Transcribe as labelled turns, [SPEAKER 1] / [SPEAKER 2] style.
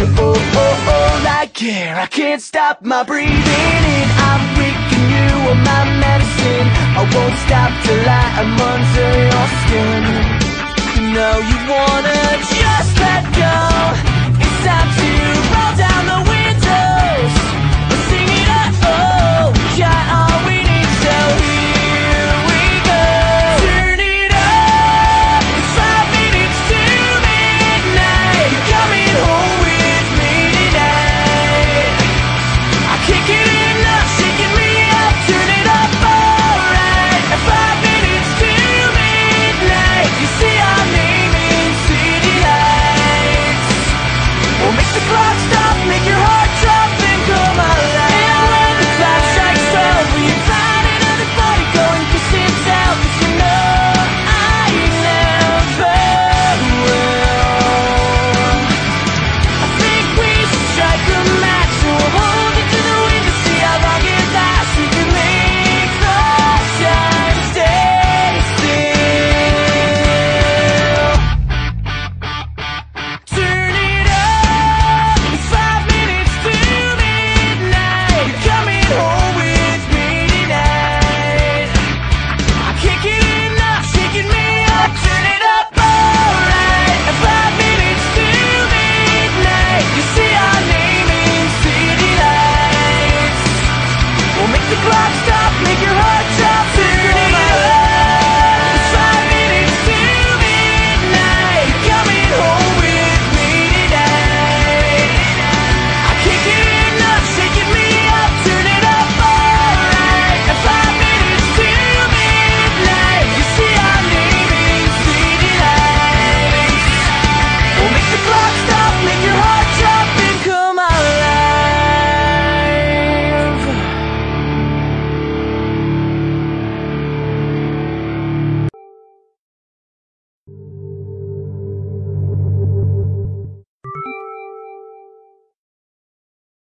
[SPEAKER 1] you oh oh oh like air I can't stop my breathing in. I'm weak and you are my medicine. I won't stop till I am under your skin. You know you wanna